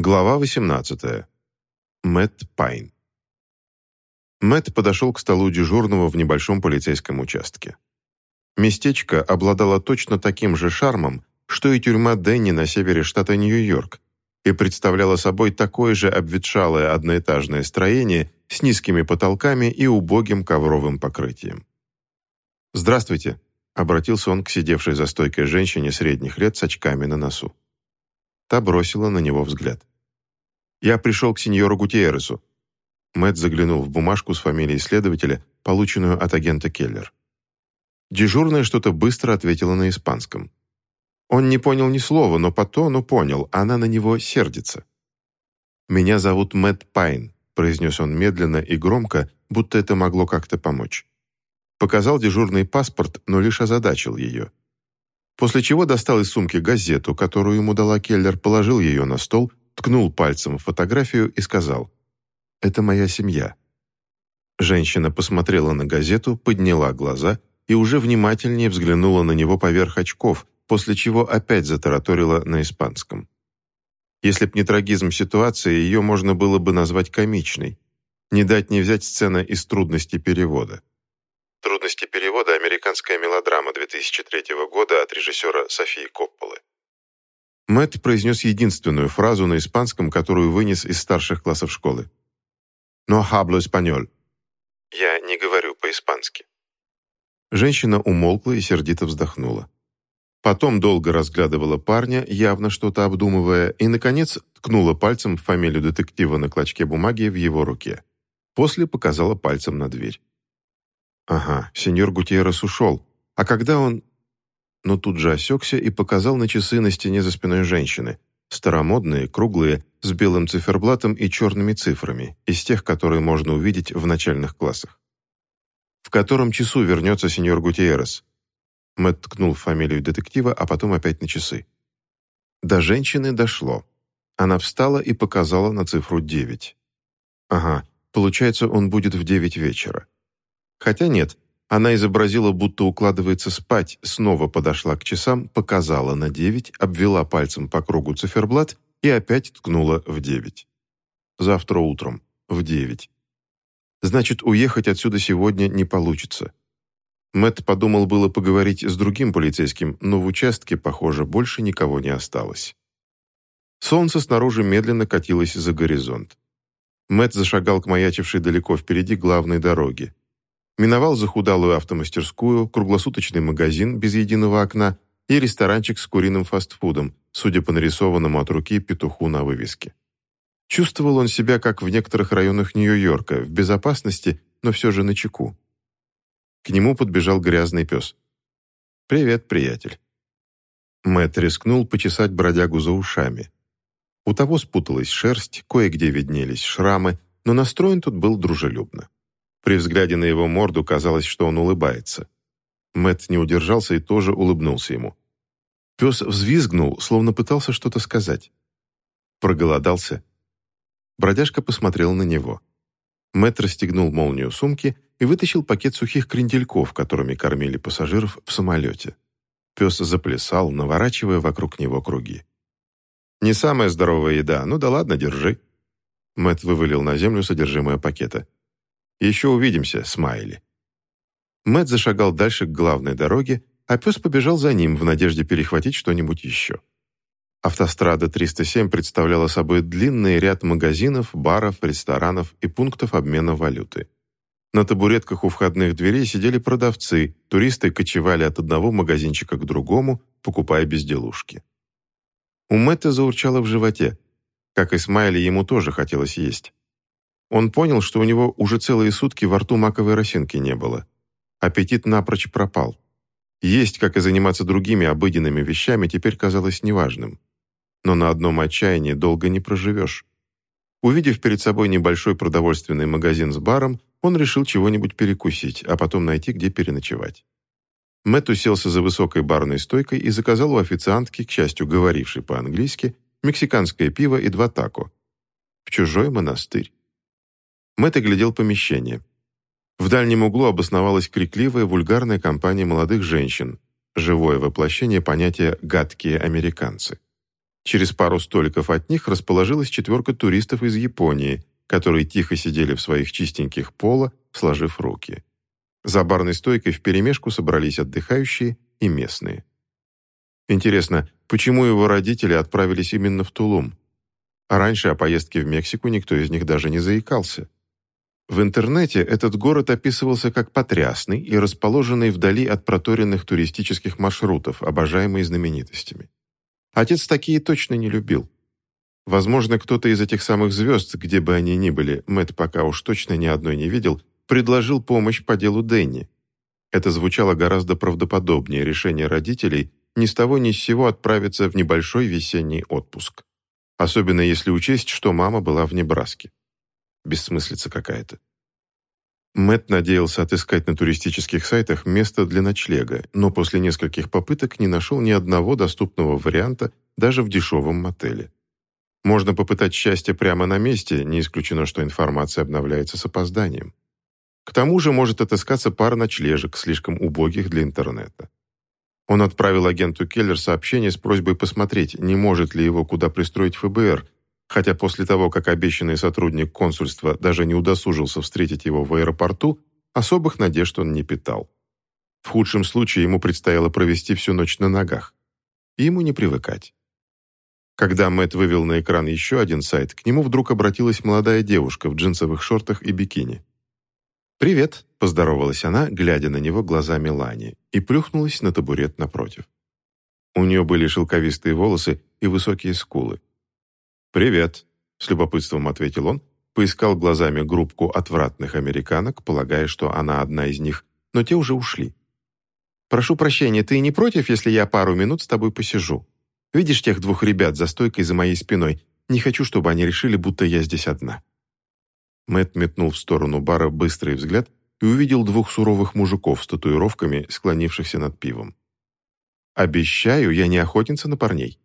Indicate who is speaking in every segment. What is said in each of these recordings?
Speaker 1: Глава 18. Мэтт Пайн. Мэтт подошел к столу дежурного в небольшом полицейском участке. Местечко обладало точно таким же шармом, что и тюрьма Дэнни на севере штата Нью-Йорк, и представляло собой такое же обветшалое одноэтажное строение с низкими потолками и убогим ковровым покрытием. «Здравствуйте», — обратился он к сидевшей за стойкой женщине средних лет с очками на носу. Та бросила на него взгляд. «Я пришел к сеньору Гутиересу». Мэтт заглянул в бумажку с фамилией следователя, полученную от агента Келлер. Дежурная что-то быстро ответила на испанском. Он не понял ни слова, но по тону понял, она на него сердится. «Меня зовут Мэтт Пайн», — произнес он медленно и громко, будто это могло как-то помочь. Показал дежурный паспорт, но лишь озадачил ее после чего достал из сумки газету, которую ему дала Келлер, положил ее на стол, ткнул пальцем в фотографию и сказал «Это моя семья». Женщина посмотрела на газету, подняла глаза и уже внимательнее взглянула на него поверх очков, после чего опять затараторила на испанском. Если б не трагизм ситуации, ее можно было бы назвать комичной. Не дать не взять сцена из трудностей перевода. Трудности перевода американская мелодрама 2003 года от режиссера Софии Копполы. Мэтт произнес единственную фразу на испанском, которую вынес из старших классов школы. «No hablo español». «Я не говорю по-испански». Женщина умолкла и сердито вздохнула. Потом долго разглядывала парня, явно что-то обдумывая, и, наконец, ткнула пальцем в фамилию детектива на клочке бумаги в его руке. После показала пальцем на дверь. Ага, сеньор Гутьеррес ушел. А когда он... Но тут же осекся и показал на часы на стене за спиной женщины. Старомодные, круглые, с белым циферблатом и черными цифрами, из тех, которые можно увидеть в начальных классах. «В котором часу вернется сеньор Гутьеррес?» Мэтт ткнул фамилию детектива, а потом опять на часы. До женщины дошло. Она встала и показала на цифру девять. «Ага, получается, он будет в девять вечера». Хотя нет, она изобразила, будто укладывается спать, снова подошла к часам, показала на девять, обвела пальцем по кругу циферблат и опять ткнула в девять. Завтра утром, в девять. Значит, уехать отсюда сегодня не получится. Мэт подумал было поговорить с другим полицейским, но в участке, похоже, больше никого не осталось. Солнце снаружи медленно катилось за горизонт. Мэт зашагал к маячившей далеко впереди главной дороге миновал захудалую автомастерскую, круглосуточный магазин без единого окна и ресторанчик с куриным фастфудом, судя по нарисованному от руки петуху на вывеске. Чувствовал он себя, как в некоторых районах Нью-Йорка, в безопасности, но все же на чеку. К нему подбежал грязный пес. «Привет, приятель». Мэтт рискнул почесать бродягу за ушами. У того спуталась шерсть, кое-где виднелись шрамы, но настроен тут был дружелюбно. При взгляде на его морду казалось, что он улыбается. Мэт не удержался и тоже улыбнулся ему. Пес взвизгнул, словно пытался что-то сказать. Проголодался. Бродяжка посмотрел на него. Мэт расстегнул молнию сумки и вытащил пакет сухих крендельков, которыми кормили пассажиров в самолете. Пес заплясал, наворачивая вокруг него круги. «Не самая здоровая еда, ну да ладно, держи». Мэт вывалил на землю содержимое пакета. Еще увидимся, Смайли». Мэт зашагал дальше к главной дороге, а пес побежал за ним в надежде перехватить что-нибудь еще. Автострада 307 представляла собой длинный ряд магазинов, баров, ресторанов и пунктов обмена валюты. На табуретках у входных дверей сидели продавцы, туристы кочевали от одного магазинчика к другому, покупая безделушки. У Мэтта заурчало в животе. Как и Смайли, ему тоже хотелось есть. Он понял, что у него уже целые сутки во рту маковой росинки не было. Аппетит напрочь пропал. Есть, как и заниматься другими обыденными вещами, теперь казалось неважным. Но на одном отчаянии долго не проживешь. Увидев перед собой небольшой продовольственный магазин с баром, он решил чего-нибудь перекусить, а потом найти, где переночевать. Мэтт уселся за высокой барной стойкой и заказал у официантки, к счастью, говорившей по-английски, мексиканское пиво и два тако. В чужой монастырь. Мэтт оглядел помещение. В дальнем углу обосновалась крикливая вульгарная компания молодых женщин, живое воплощение понятия «гадкие американцы». Через пару столиков от них расположилась четверка туристов из Японии, которые тихо сидели в своих чистеньких поло, сложив руки. За барной стойкой вперемешку собрались отдыхающие и местные. Интересно, почему его родители отправились именно в Тулум? А раньше о поездке в Мексику никто из них даже не заикался. В интернете этот город описывался как потрясный и расположенный вдали от проторенных туристических маршрутов, обожаемый знаменитостями. Отец такие точно не любил. Возможно, кто-то из этих самых звезд, где бы они ни были, Мэтт пока уж точно ни одной не видел, предложил помощь по делу Дэнни. Это звучало гораздо правдоподобнее решение родителей ни с того ни с сего отправиться в небольшой весенний отпуск. Особенно если учесть, что мама была в Небраске. Бессмыслица какая-то. Мэт надеялся отыскать на туристических сайтах место для ночлега, но после нескольких попыток не нашел ни одного доступного варианта даже в дешевом мотеле. Можно попытать счастье прямо на месте, не исключено, что информация обновляется с опозданием. К тому же может отыскаться пара ночлежек, слишком убогих для интернета. Он отправил агенту Келлер сообщение с просьбой посмотреть, не может ли его куда пристроить ФБР, хотя после того, как обещанный сотрудник консульства даже не удосужился встретить его в аэропорту, особых надежд он не питал. В худшем случае ему предстояло провести всю ночь на ногах. И ему не привыкать. Когда Мэтт вывел на экран еще один сайт, к нему вдруг обратилась молодая девушка в джинсовых шортах и бикини. «Привет», — поздоровалась она, глядя на него глазами Лани, и плюхнулась на табурет напротив. У нее были шелковистые волосы и высокие скулы. «Привет», — с любопытством ответил он, поискал глазами группку отвратных американок, полагая, что она одна из них, но те уже ушли. «Прошу прощения, ты не против, если я пару минут с тобой посижу? Видишь тех двух ребят за стойкой за моей спиной? Не хочу, чтобы они решили, будто я здесь одна». Мэт метнул в сторону бара быстрый взгляд и увидел двух суровых мужиков с татуировками, склонившихся над пивом. «Обещаю, я не охотница на парней.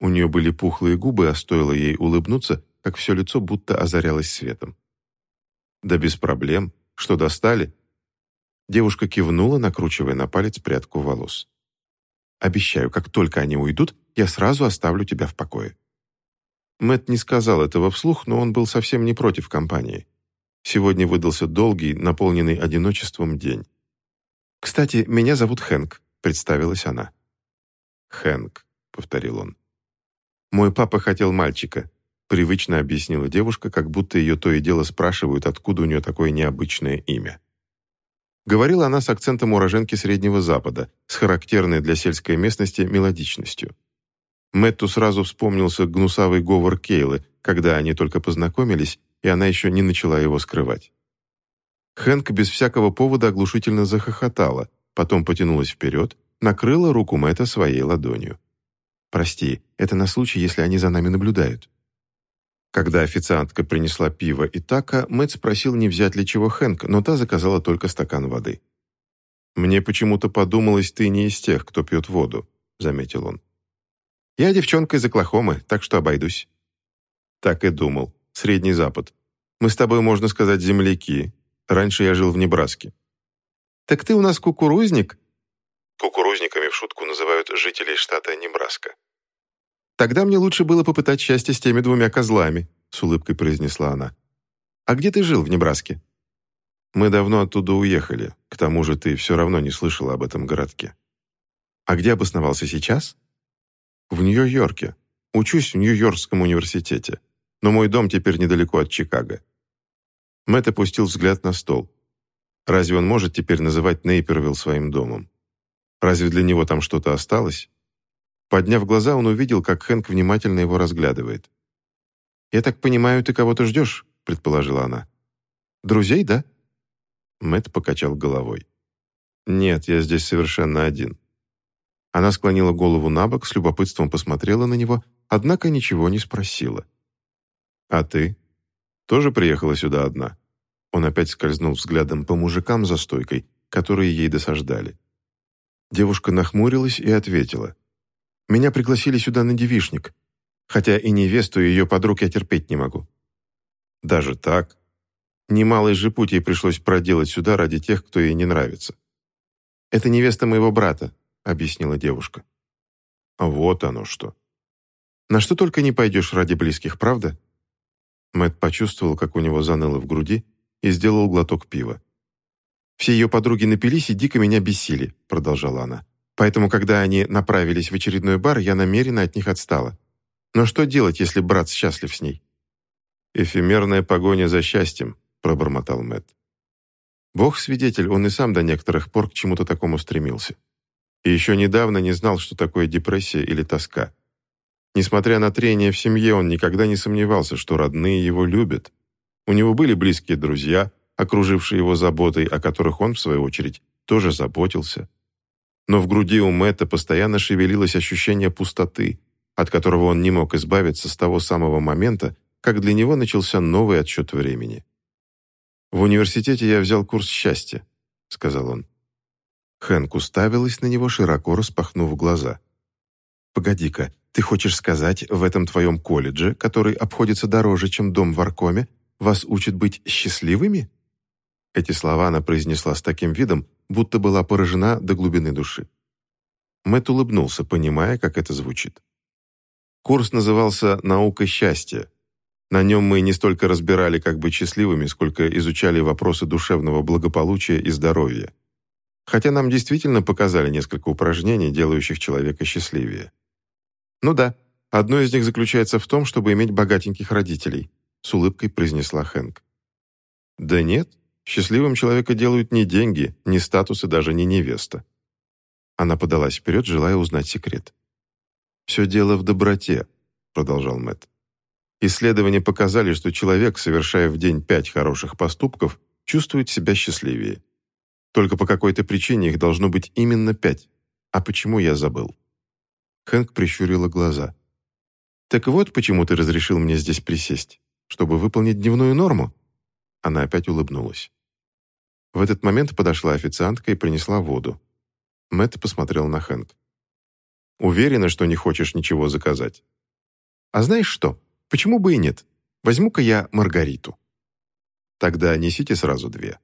Speaker 1: У нее были пухлые губы, а стоило ей улыбнуться, как все лицо будто озарялось светом. «Да без проблем. Что, достали?» Девушка кивнула, накручивая на палец прядку волос. «Обещаю, как только они уйдут, я сразу оставлю тебя в покое». Мэт не сказал этого вслух, но он был совсем не против компании. Сегодня выдался долгий, наполненный одиночеством день. «Кстати, меня зовут Хэнк», — представилась она. «Хэнк», — повторил он. «Мой папа хотел мальчика», — привычно объяснила девушка, как будто ее то и дело спрашивают, откуда у нее такое необычное имя. Говорила она с акцентом уроженки Среднего Запада, с характерной для сельской местности мелодичностью. Мэтту сразу вспомнился гнусавый говор Кейлы, когда они только познакомились, и она еще не начала его скрывать. Хэнк без всякого повода оглушительно захохотала, потом потянулась вперед, накрыла руку Мэтта своей ладонью. Прости, это на случай, если они за нами наблюдают». Когда официантка принесла пиво и така, Мэтт спросил, не взять ли чего Хэнк, но та заказала только стакан воды. «Мне почему-то подумалось, ты не из тех, кто пьет воду», — заметил он. «Я девчонка из Оклахомы, так что обойдусь». «Так и думал. Средний Запад. Мы с тобой, можно сказать, земляки. Раньше я жил в Небраске». «Так ты у нас кукурузник?» Кукурузниками шутку называют жителей штата Небраска. «Тогда мне лучше было попытать счастье с теми двумя козлами», с улыбкой произнесла она. «А где ты жил в Небраске?» «Мы давно оттуда уехали. К тому же ты все равно не слышала об этом городке». «А где обосновался сейчас?» «В Нью-Йорке. Учусь в Нью-Йоркском университете. Но мой дом теперь недалеко от Чикаго». Мэтт опустил взгляд на стол. Разве он может теперь называть Нейпервилл своим домом? Разве для него там что-то осталось? Подняв глаза, он увидел, как Хэнк внимательно его разглядывает. «Я так понимаю, ты кого-то ждешь?» — предположила она. «Друзей, да?» Мэтт покачал головой. «Нет, я здесь совершенно один». Она склонила голову на бок, с любопытством посмотрела на него, однако ничего не спросила. «А ты? Тоже приехала сюда одна?» Он опять скользнул взглядом по мужикам за стойкой, которые ей досаждали. Девушка нахмурилась и ответила. «Меня пригласили сюда на девишник, хотя и невесту и ее подруг я терпеть не могу». «Даже так?» Немалый же путь ей пришлось проделать сюда ради тех, кто ей не нравится. «Это невеста моего брата», — объяснила девушка. «Вот оно что». На что только не пойдешь ради близких, правда?» Мэтт почувствовал, как у него заныло в груди, и сделал глоток пива. «Все ее подруги напились и дико меня бесили», — продолжала она. «Поэтому, когда они направились в очередной бар, я намеренно от них отстала. Но что делать, если брат счастлив с ней?» «Эфемерная погоня за счастьем», — пробормотал Мэтт. Бог свидетель, он и сам до некоторых пор к чему-то такому стремился. И еще недавно не знал, что такое депрессия или тоска. Несмотря на трение в семье, он никогда не сомневался, что родные его любят. У него были близкие друзья, окружившие его заботой, о которых он, в свою очередь, тоже заботился. Но в груди у Мэтта постоянно шевелилось ощущение пустоты, от которого он не мог избавиться с того самого момента, как для него начался новый отсчет времени. «В университете я взял курс счастья», — сказал он. Хэнк уставилась на него, широко распахнув глаза. «Погоди-ка, ты хочешь сказать, в этом твоем колледже, который обходится дороже, чем дом в Аркоме, вас учат быть счастливыми?» Эти слова она произнесла с таким видом, будто была поражена до глубины души. Мэтт улыбнулся, понимая, как это звучит. Курс назывался «Наука счастья». На нем мы не столько разбирали, как быть счастливыми, сколько изучали вопросы душевного благополучия и здоровья. Хотя нам действительно показали несколько упражнений, делающих человека счастливее. «Ну да, одно из них заключается в том, чтобы иметь богатеньких родителей», с улыбкой произнесла Хэнк. «Да нет, счастливым человека делают не деньги, не статус и даже не невеста». Она подалась вперед, желая узнать секрет. «Все дело в доброте», — продолжал Мэтт. Исследования показали, что человек, совершая в день пять хороших поступков, чувствует себя счастливее. Только по какой-то причине их должно быть именно пять. А почему я забыл? Хэнк прищурила глаза. «Так вот, почему ты разрешил мне здесь присесть? Чтобы выполнить дневную норму?» Она опять улыбнулась. В этот момент подошла официантка и принесла воду. Мэтт посмотрел на Хэнк. «Уверена, что не хочешь ничего заказать?» «А знаешь что? Почему бы и нет? Возьму-ка я Маргариту». «Тогда несите сразу две».